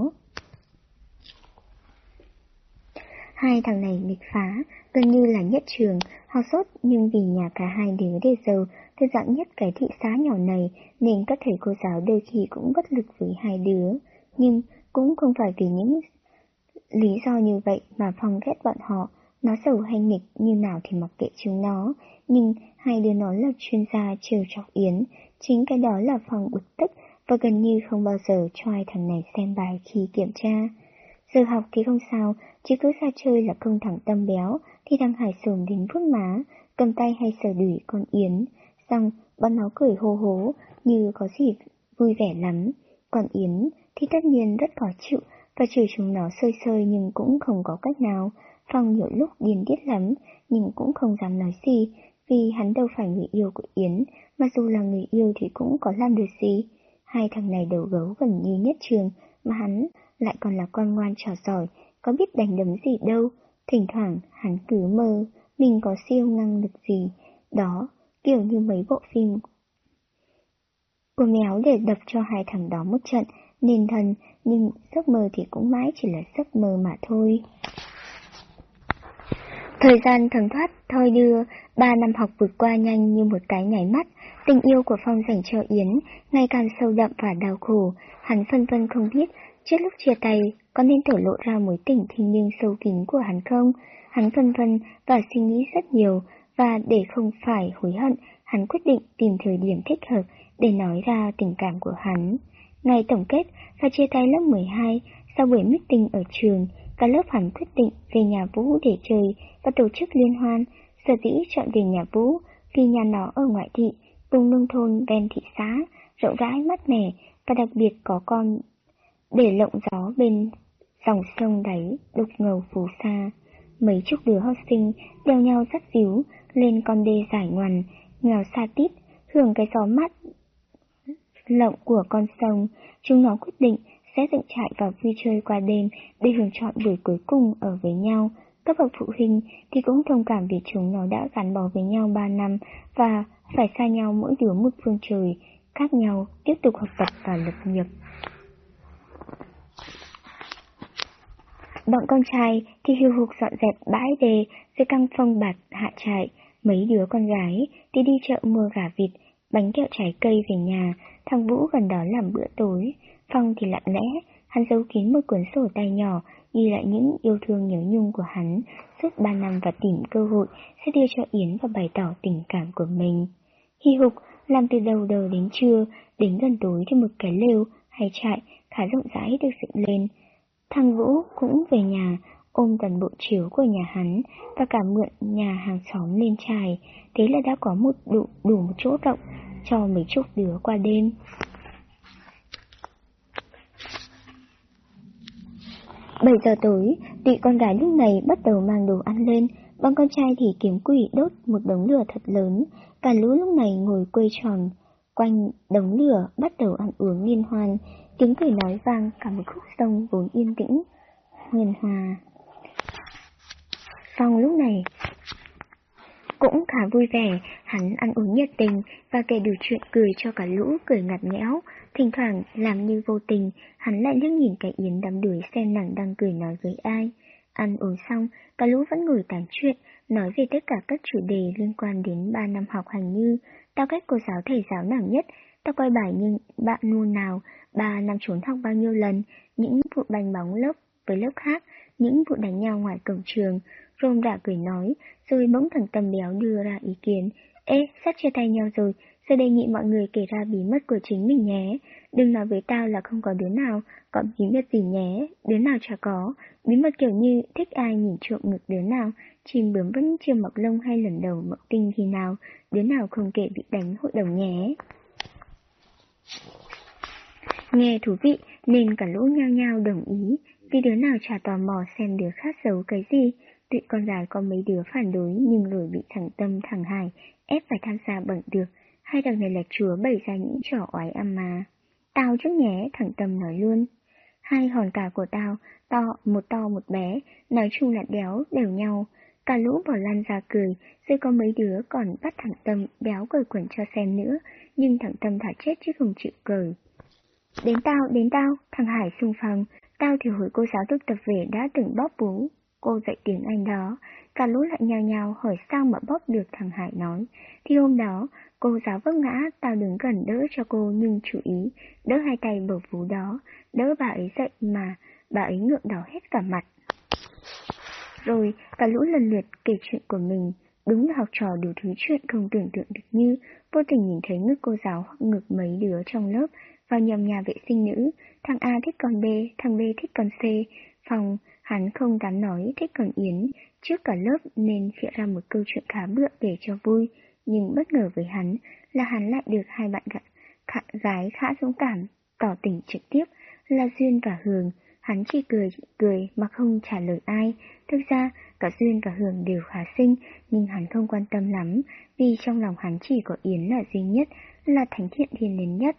Hai thằng này nghịch phá, gần như là nhất trường, họ sốt nhưng vì nhà cả hai đứa đều giàu, thật dạng nhất cái thị xã nhỏ này nên các thầy cô giáo đôi khi cũng bất lực với hai đứa. Nhưng cũng không phải vì những lý do như vậy mà Phong ghét bọn họ, nó giàu hay nghịch như nào thì mặc kệ chúng nó, nhưng hai đứa nó là chuyên gia trêu chọc Yến, chính cái đó là Phong bực tức và gần như không bao giờ cho hai thằng này xem bài khi kiểm tra. Giờ học thì không sao, chỉ cứ ra chơi là công thẳng tâm béo, thì thằng Hải sồn đến vuốt má, cầm tay hay sờ đuổi con Yến, xong bọn nó cười hô hố, như có gì vui vẻ lắm. Còn Yến thì tất nhiên rất khó chịu, và chửi chúng nó sơi sơi nhưng cũng không có cách nào. Phong nhiều lúc điên tiết lắm, nhưng cũng không dám nói gì, vì hắn đâu phải người yêu của Yến, mà dù là người yêu thì cũng có làm được gì. Hai thằng này đầu gấu gần như nhất trường, mà hắn lại còn là con ngoan trò giỏi, có biết đánh đấm gì đâu. Thỉnh thoảng hắn cứ mơ, mình có siêu năng lực gì, đó, kiểu như mấy bộ phim. Cô méo để đập cho hai thằng đó một trận, nên thần, nhưng giấc mơ thì cũng mãi chỉ là giấc mơ mà thôi. Thời gian thần thoát thôi đưa, ba năm học vượt qua nhanh như một cái nháy mắt, tình yêu của Phong dành cho Yến ngày càng sâu đậm và đau khổ, hắn phân vân không biết Trước lúc chia tay, có nên thổ lộ ra mối tình thiên liêng sâu kín của hắn không? Hắn phân vân và suy nghĩ rất nhiều, và để không phải hối hận, hắn quyết định tìm thời điểm thích hợp để nói ra tình cảm của hắn. Ngày tổng kết và chia tay lớp 12, sau buổi meeting ở trường, cả lớp hắn quyết định về nhà Vũ để chơi và tổ chức liên hoan. Sở dĩ chọn về nhà Vũ vì nhà nó ở ngoại thị, vùng nông thôn ven thị xã, rộng rãi mát mẻ và đặc biệt có con để lộng gió bên dòng sông đáy đục ngầu phù sa. Mấy chục đứa học sinh đeo nhau dắt díu lên con đê giải ngoằn, nghèo xa tít, hưởng cái gió mát lộng của con sông. Chúng nó quyết định sẽ dựng trại và vui chơi qua đêm để hưởng chọn buổi cuối cùng ở với nhau. Các bậc phụ huynh thì cũng thông cảm vì chúng nó đã gắn bó với nhau 3 năm và phải xa nhau mỗi đứa một phương trời, khác nhau tiếp tục học tập và lập nghiệp. Bọn con trai thì hiu hục dọn dẹp bãi đề, dưới căng phong bạt hạ trại. Mấy đứa con gái thì đi chợ mua gà vịt, bánh kẹo trái cây về nhà, thằng Vũ gần đó làm bữa tối. Phong thì lặng lẽ, hắn giấu kín một cuốn sổ tay nhỏ, ghi lại những yêu thương nhớ nhung của hắn suốt ba năm và tìm cơ hội sẽ đưa cho Yến và bày tỏ tình cảm của mình. Hi hục, làm từ đầu đầu đến trưa, đến gần tối thì một cái lều hay trại khá rộng rãi được dựng lên, Thằng Vũ cũng về nhà, ôm toàn bộ chiếu của nhà hắn và cả mượn nhà hàng xóm lên trài, thế là đã có một đủ, đủ một chỗ rộng cho mấy chục đứa qua đêm. Bảy giờ tối, tụi con gái lúc này bắt đầu mang đồ ăn lên, bọn con trai thì kiếm quỷ đốt một đống lửa thật lớn, cả lũ lúc này ngồi quây tròn quanh đống lửa bắt đầu ăn uống liên hoan, tiếng cười nói vang cả một khúc sông vốn yên tĩnh, huyền hòa. Phong lúc này cũng khá vui vẻ, hắn ăn uống nhiệt tình và kể đủ chuyện cười cho cả lũ cười ngặt nghẽo. Thỉnh thoảng làm như vô tình, hắn lại liếc nhìn cái Yến đắm đuổi xem nàng đang cười nói với ai. Ăn uống xong, cả lũ vẫn ngồi tán chuyện, nói về tất cả các chủ đề liên quan đến 3 năm học hành như tao cách cô giáo thầy giáo nào nhất, tao coi bài nhưng bạn môn nào, ba năm trốn học bao nhiêu lần, những vụ bành bóng lớp với lớp khác, những vụ đánh nhau ngoài cổng trường. Rôm đã cười nói, rồi bỗng thằng tầm Béo đưa ra ý kiến. Ê, sắp chia tay nhau rồi, giờ đề nghị mọi người kể ra bí mật của chính mình nhé. Đừng nói với tao là không có đứa nào, có bí mật gì nhé, đứa nào chả có. Bí mật kiểu như thích ai nhìn trộm ngực đứa nào, chim bướm vẫn chưa mọc lông hay lần đầu mộng tinh khi nào, đứa nào không kể bị đánh hội đồng nhé. Nghe thú vị nên cả lũ nhao nhao đồng ý, vì đứa nào chả tò mò xem đứa khác giấu cái gì. Tụi con gái có mấy đứa phản đối nhưng rồi bị thẳng Tâm thẳng hài ép phải tham gia bận được. Hai thằng này là chúa bày ra những trò oái âm mà. Tao trước nhé, thẳng Tâm nói luôn. Hai hòn cả của tao, to, một to một bé, nói chung là đéo, đều nhau. Cả lũ bỏ lan ra cười, rồi có mấy đứa còn bắt thằng Tâm béo cười quần cho xem nữa, nhưng thằng Tâm thả chết chứ không chịu cười. Đến tao, đến tao, thằng Hải xung phong, tao thì hồi cô giáo thực tập về đã từng bóp bú. Cô dạy tiếng Anh đó, cả lũ lại nhào nhào hỏi sao mà bóp được thằng Hải nói. Thì hôm đó, cô giáo vấp ngã, tao đứng gần đỡ cho cô nhưng chú ý, đỡ hai tay bờ vú đó, đỡ bà ấy dậy mà, bà ấy ngượng đỏ hết cả mặt. Rồi, cả lũ lần lượt kể chuyện của mình, đúng là học trò đủ thứ chuyện không tưởng tượng được như vô tình nhìn thấy ngực cô giáo hoặc ngực mấy đứa trong lớp vào nhầm nhà vệ sinh nữ, thằng A thích con B, thằng B thích con C, phòng hắn không dám nói thích con Yến. Trước cả lớp nên phịa ra một câu chuyện khá bựa để cho vui, nhưng bất ngờ với hắn là hắn lại được hai bạn gái khá dũng cảm, tỏ tình trực tiếp là Duyên và Hường, hắn chỉ cười cười mà không trả lời ai. Thực ra, cả Duyên và Hường đều khá xinh, nhưng hắn không quan tâm lắm, vì trong lòng hắn chỉ có Yến là duy nhất, là thánh thiện thiên đến nhất.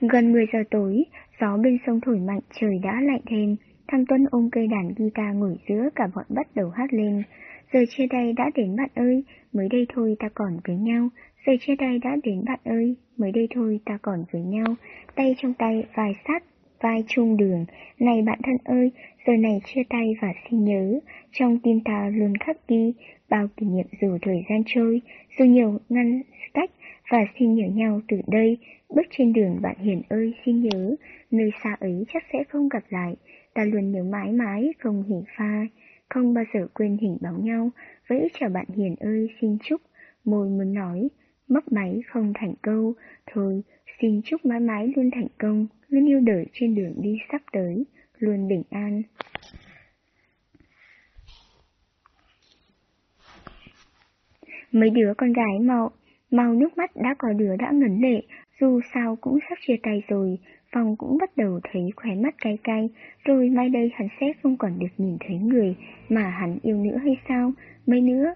Gần 10 giờ tối, gió bên sông thổi mạnh trời đã lạnh thêm, thằng Tuân ôm cây đàn guitar ngồi giữa cả bọn bắt đầu hát lên. Giờ chia tay đã đến bạn ơi, mới đây thôi ta còn với nhau, giờ chia tay đã đến bạn ơi, mới đây thôi ta còn với nhau, tay trong tay, vai sát, vai chung đường, này bạn thân ơi, giờ này chia tay và xin nhớ, trong tim ta luôn khắc ghi, bao kỷ niệm dù thời gian trôi, dù nhiều ngăn cách, và xin nhớ nhau từ đây, bước trên đường bạn Hiền ơi xin nhớ, nơi xa ấy chắc sẽ không gặp lại, ta luôn nhớ mãi mãi không hỉ pha, không bao giờ quên hình bóng nhau, vẫy chào bạn Hiền ơi xin chúc, môi muốn nói, mấp máy không thành câu, thôi xin chúc mãi mãi luôn thành công, luôn yêu đời trên đường đi sắp tới, luôn bình an. Mấy đứa con gái mau Mau nước mắt đã có đứa đã ngấn lệ, dù sao cũng sắp chia tay rồi, Phong cũng bắt đầu thấy khóe mắt cay cay, rồi mai đây hắn sẽ không còn được nhìn thấy người mà hắn yêu nữa hay sao, mấy nữa.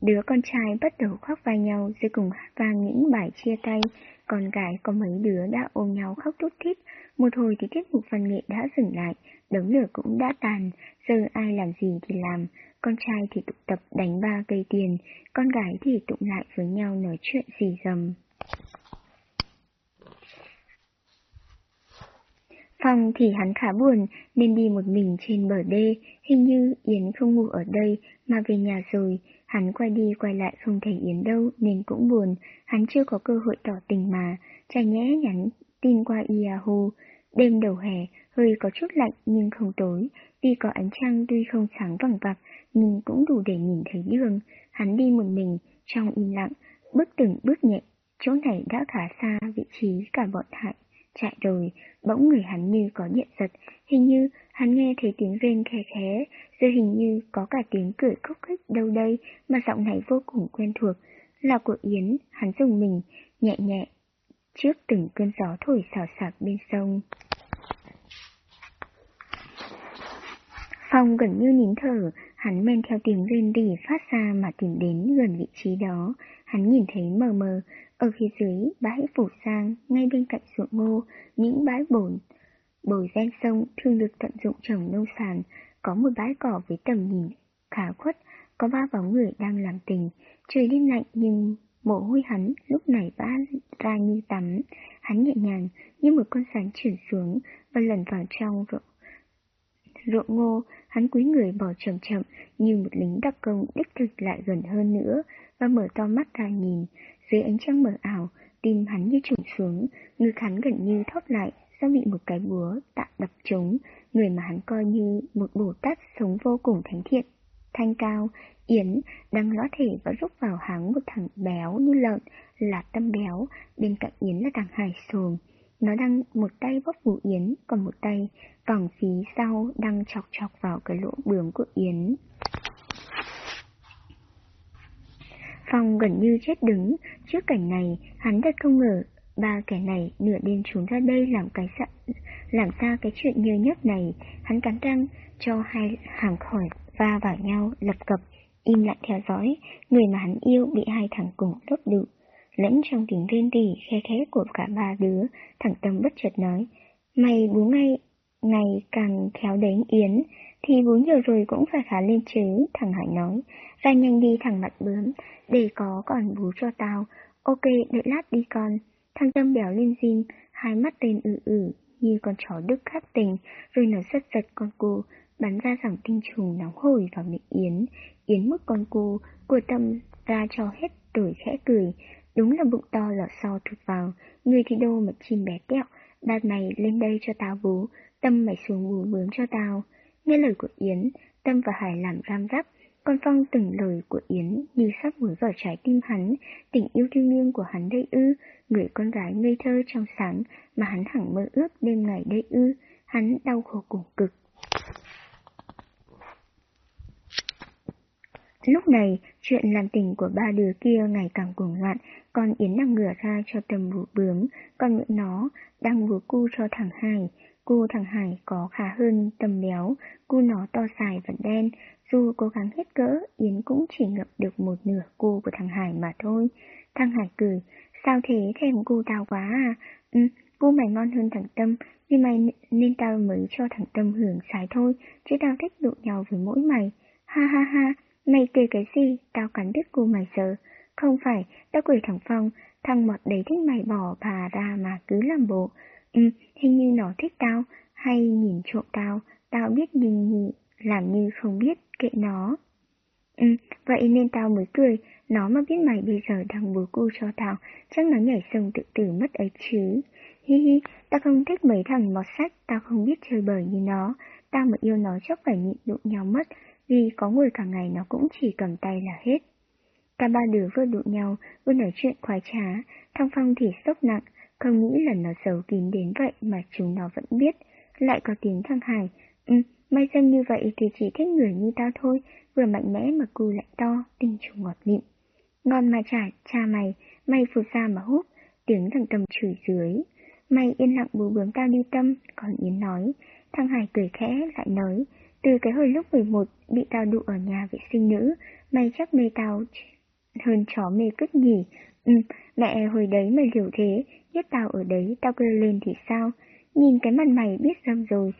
Đứa con trai bắt đầu khóc vai nhau rồi cùng hát vang những bài chia tay, con gái có mấy đứa đã ôm nhau khóc tút thít, một hồi thì tiết mục văn nghệ đã dừng lại, đống lửa cũng đã tàn, giờ ai làm gì thì làm, con trai thì tụ tập đánh ba cây tiền, con gái thì tụng lại với nhau nói chuyện gì dầm. Phong thì hắn khá buồn nên đi một mình trên bờ đê, hình như Yến không ngủ ở đây mà về nhà rồi, hắn quay đi quay lại không thấy Yến đâu nên cũng buồn, hắn chưa có cơ hội tỏ tình mà, trai nhẽ nhắn tin qua Yahoo. Đêm đầu hè, hơi có chút lạnh nhưng không tối, vì có ánh trăng tuy không sáng vằng vặc nhưng cũng đủ để nhìn thấy đường. Hắn đi một mình, trong im lặng, bước từng bước nhẹ, chỗ này đã khá xa vị trí cả bọn hại. Chạy rồi, bỗng người hắn như có điện giật, hình như hắn nghe thấy tiếng rên khe khé, rồi hình như có cả tiếng cười khúc khích đâu đây mà giọng này vô cùng quen thuộc, là của Yến, hắn dùng mình, nhẹ nhẹ, trước từng cơn gió thổi xào sạc bên sông. Phong gần như nín thở, hắn men theo tiếng rên rỉ phát ra mà tìm đến gần vị trí đó. Hắn nhìn thấy mờ mờ, ở phía dưới bãi phủ sang, ngay bên cạnh ruộng ngô, những bãi bồn. Bồi ven sông thường được tận dụng trồng nông sản, có một bãi cỏ với tầm nhìn khá khuất, có ba bóng người đang làm tình. Trời đêm lạnh nhưng mồ hôi hắn lúc này vã ra như tắm. Hắn nhẹ nhàng như một con sán chuyển xuống và lần vào trong ruộng. Ruộng ngô, hắn cúi người bỏ chậm chậm như một lính đặc công đích thực lại gần hơn nữa và mở to mắt ra nhìn. Dưới ánh trăng mờ ảo, tim hắn như trùng xuống, ngực hắn gần như thóp lại do bị một cái búa tạ đập trúng, người mà hắn coi như một bồ tát sống vô cùng thánh thiện. Thanh cao, Yến đang ló thể và rút vào hắn một thằng béo như lợn là tâm béo, bên cạnh Yến là thằng hải sồm. Nó đang một tay bóp vú Yến, còn một tay vòng phí sau đang chọc chọc vào cái lỗ bướm của Yến. Phong gần như chết đứng, trước cảnh này, hắn thật không ngờ ba kẻ này nửa đêm trốn ra đây làm cái sạ, làm ra cái chuyện nhơ nhất này, hắn cắn răng cho hai hàng khỏi va vào nhau lập cập, im lặng theo dõi, người mà hắn yêu bị hai thằng cùng đốt đự. Lẫn trong tiếng rên rỉ khe khẽ của cả ba đứa, thằng Tâm bất chợt nói, mày bú ngay, ngày càng khéo đến Yến, thì bú nhiều rồi cũng phải khá lên chứ, thằng Hải nói, ra nhanh đi thằng mặt bướm, để có còn bú cho tao, ok, đợi lát đi con. Thằng Tâm béo lên dim, hai mắt tên ử ử, như con chó đức khát tình, rồi nó sất giật con cô, bắn ra dòng tinh trùng nóng hổi vào miệng Yến. Yến mức con cô, của Tâm ra cho hết tuổi khẽ cười, đúng là bụng to lỏ so thụt vào, người thì đô mà chim bé tẹo, đạt mày lên đây cho tao bú, Tâm mày xuống bú bướm cho tao. Nghe lời của Yến, Tâm và Hải làm ram rắp, con Phong từng lời của Yến như sắp vùi vào trái tim hắn, tình yêu thiêng liêng của hắn đây ư, người con gái ngây thơ trong sáng mà hắn hẳn mơ ước đêm ngày đây ư, hắn đau khổ cùng cực. Lúc này, chuyện làm tình của ba đứa kia ngày càng cuồng loạn, còn Yến đang ngửa ra cho tầm vụ bướm, còn ngựa nó đang vừa cu cho thằng Hải. Cô thằng Hải có khá hơn tầm béo, cu nó to dài và đen, dù cố gắng hết cỡ, Yến cũng chỉ ngậm được một nửa cô của thằng Hải mà thôi. Thằng Hải cười, sao thế thèm cô tao quá à? Ừ, cô mày ngon hơn thằng Tâm, vì mày nên tao mới cho thằng Tâm hưởng sái thôi, chứ tao thích đụng nhau với mỗi mày. Ha ha ha, mày kể cái gì, tao cắn đứt cô mày giờ. Không phải, tao quỷ thằng Phong, thằng mọt đấy thích mày bỏ bà ra mà cứ làm bộ. Ừ, hình như nó thích tao, hay nhìn trộm tao, tao biết nhìn nhị làm như không biết, kệ nó. Ừ, vậy nên tao mới cười, nó mà biết mày bây giờ đang bố cu cho tao, chắc nó nhảy sông tự tử mất ấy chứ. Hi hi, tao không thích mấy thằng mọt sách, tao không biết chơi bời như nó, tao mà yêu nó chắc phải nhịn đụng nhau mất, vì có người cả ngày nó cũng chỉ cầm tay là hết. Cả ba đứa vừa đụng nhau, vừa nói chuyện khoái trá, thăng Phong thì sốc nặng, không nghĩ là nó xấu kín đến vậy mà chúng nó vẫn biết. Lại có tiếng thằng Hải, ừ, Mai xem như vậy thì chỉ thích người như tao thôi, vừa mạnh mẽ mà cù lại to, tinh trùng ngọt lịm. Ngon mà chả, cha mày, mày phụt ra mà hút, tiếng thằng Tâm chửi dưới. Mày yên lặng bù bướm tao đi Tâm, còn Yến nói. Thằng Hải cười khẽ lại nói, từ cái hồi lúc 11 bị tao đụ ở nhà vệ sinh nữ, mày chắc mê tao hơn chó mê cứt nhỉ. Ừ, mẹ hồi đấy mày liều thế, biết tao ở đấy tao kêu lên thì sao? Nhìn cái mặt mày biết dâm rồi.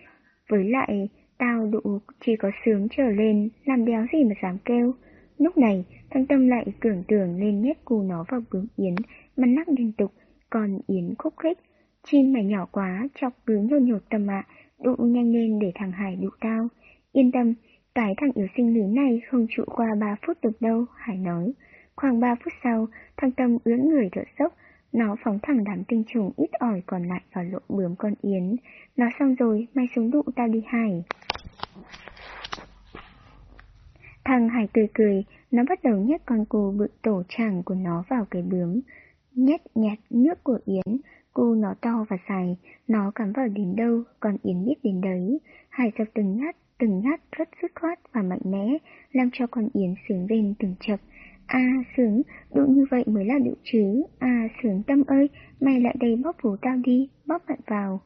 Với lại, tao đủ chỉ có sướng trở lên, làm đéo gì mà dám kêu. Lúc này, thằng Tâm lại tưởng tưởng lên nhét cù nó vào bướm Yến, mặt lắc liên tục, còn Yến khúc khích. Chim mày nhỏ quá, chọc cứ nhột nhột tâm ạ, đụ nhanh lên để thằng Hải đụ tao. Yên tâm, cái thằng yếu sinh lý này không trụ qua 3 phút được đâu, Hải nói. Khoảng 3 phút sau, thằng Tâm ướn người thở sốc, nó phóng thẳng đám tinh trùng ít ỏi còn lại vào lỗ bướm con Yến. Nó xong rồi, mày xuống đụng tao đi Hải. Thằng Hải cười cười, nó bắt đầu nhét con cô bự tổ chẳng của nó vào cái bướm. Nhét nhạt nước của Yến, cô nó to và dài, nó cắm vào đến đâu, còn Yến biết đến đấy. Hải dập từng nhát, từng nhát rất dứt khoát và mạnh mẽ, làm cho con Yến sướng lên từng chập. À, sướng, đủ như vậy mới là đủ chứ. À, sướng tâm ơi, mày lại đây bóp vú tao đi, bóp mạnh vào.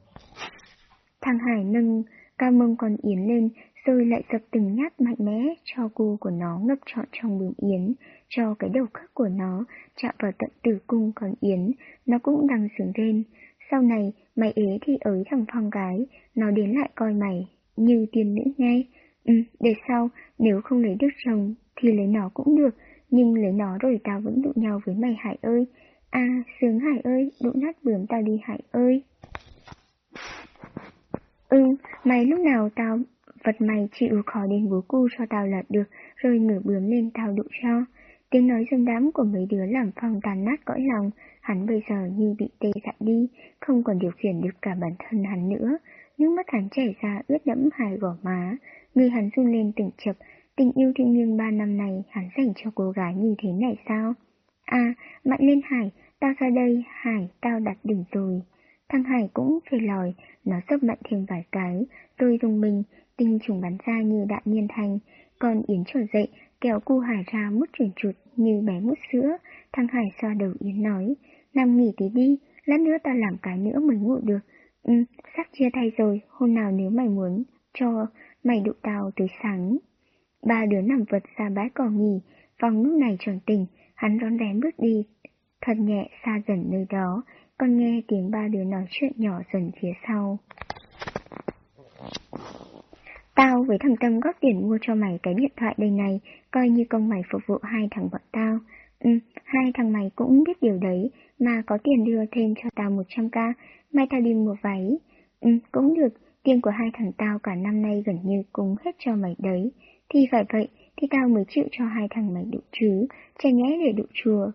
Thằng Hải nâng cao mông con Yến lên, rồi lại dập từng nhát mạnh mẽ cho cu của nó ngập trọn trong bướm Yến, cho cái đầu khắc của nó chạm vào tận tử cung con Yến, nó cũng đang sướng lên. Sau này, mày ế thì ới thằng Phong gái, nó đến lại coi mày, như tiên nữ ngay. Ừ, để sau, nếu không lấy được chồng, thì lấy nó cũng được, nhưng lấy nó rồi tao vẫn đụng nhau với mày Hải ơi. À, sướng Hải ơi, đụng nát bướm tao đi Hải ơi. Ừ, mày lúc nào tao vật mày chịu khó đến bố cu cho tao là được, rồi ngửa bướm lên tao đụng cho. Tiếng nói dâm đám của mấy đứa làm Phong tàn nát cõi lòng, hắn bây giờ như bị tê dại đi, không còn điều khiển được cả bản thân hắn nữa. Nước mắt hắn chảy ra ướt đẫm hai gò má, người hắn run lên từng chập, tình yêu thiêng liêng ba năm này hắn dành cho cô gái như thế này sao? À, mạnh lên Hải, tao ra đây, Hải, tao đặt đỉnh rồi. Thằng Hải cũng phê lòi, nó sấp mạnh thêm vài cái, rồi dùng mình, tinh trùng bắn ra như đạn nhiên thành, còn Yến trở dậy, kéo cu Hải ra mút chuyển chuột như bé mút sữa, thằng Hải xoa đầu Yến nói, nằm nghỉ tí đi, lát nữa tao làm cái nữa mới ngủ được. Ừ, sắp chia tay rồi, hôm nào nếu mày muốn, cho mày đụng tao tới sáng. Ba đứa nằm vật ra bãi cỏ nghỉ, phòng lúc này tròn tình, hắn rón rén bước đi, thật nhẹ xa dần nơi đó, còn nghe tiếng ba đứa nói chuyện nhỏ dần phía sau. Tao với thằng Tâm góp tiền mua cho mày cái điện thoại đây này, coi như công mày phục vụ hai thằng bọn tao. Ừ, hai thằng mày cũng biết điều đấy, mà có tiền đưa thêm cho tao 100k, mai tao đi mua váy. Ừ, cũng được, tiền của hai thằng tao cả năm nay gần như cũng hết cho mày đấy. Thì phải vậy, thì tao mới chịu cho hai thằng mày đụ chứ, chả nhẽ để đụ chùa.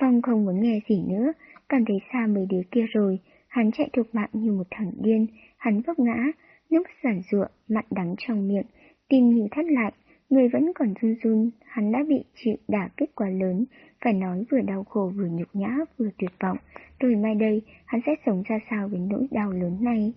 Phong không muốn nghe gì nữa, cảm thấy xa mấy đứa kia rồi, hắn chạy thuộc mạng như một thằng điên, hắn vấp ngã, nước giản rụa, mặn đắng trong miệng, tim như thắt lại, người vẫn còn run run, hắn đã bị chịu đả kích quá lớn, phải nói vừa đau khổ vừa nhục nhã vừa tuyệt vọng, rồi mai đây hắn sẽ sống ra sao với nỗi đau lớn này.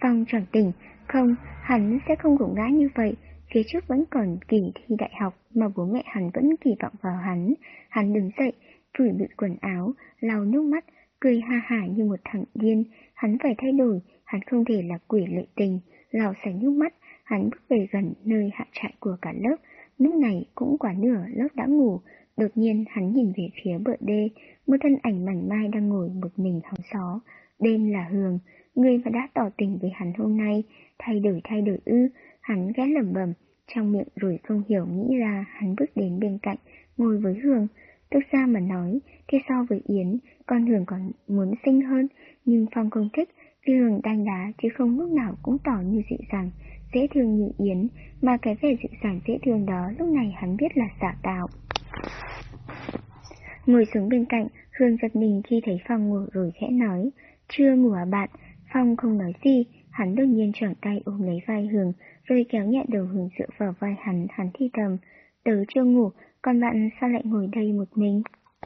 Phong tròn tỉnh, không, hắn sẽ không gục ngã như vậy, phía trước vẫn còn kỳ thi đại học mà bố mẹ hắn vẫn kỳ vọng vào hắn. Hắn đứng dậy, phủi bụi quần áo, lau nước mắt, cười ha hả như một thằng điên, hắn phải thay đổi, hắn không thể là quỷ lệ tình, lau sạch nước mắt, hắn bước về gần nơi hạ trại của cả lớp, lúc này cũng quá nửa lớp đã ngủ, đột nhiên hắn nhìn về phía bờ đê, một thân ảnh mảnh mai đang ngồi một mình hóng gió, đêm là Hường, người mà đã tỏ tình với hắn hôm nay, thay đổi thay đổi ư, hắn ghé lẩm bẩm, trong miệng rồi không hiểu nghĩ ra hắn bước đến bên cạnh, ngồi với Hương. Tức ra mà nói, thì so với Yến, con hương còn muốn xinh hơn, nhưng Phong không thích, vì hương đanh đá chứ không lúc nào cũng tỏ như dịu dàng, dễ thương như Yến, mà cái vẻ dịu dàng dễ thương đó lúc này hắn biết là giả tạo. Ngồi xuống bên cạnh, Hương giật mình khi thấy Phong ngủ rồi khẽ nói, chưa ngủ à bạn, Phong không nói gì, hắn đột nhiên chẳng tay ôm lấy vai Hương, rồi kéo nhẹ đầu hướng dựa vào vai hắn, hắn thì thầm, tớ chưa ngủ, còn bạn sao lại ngồi đây một mình?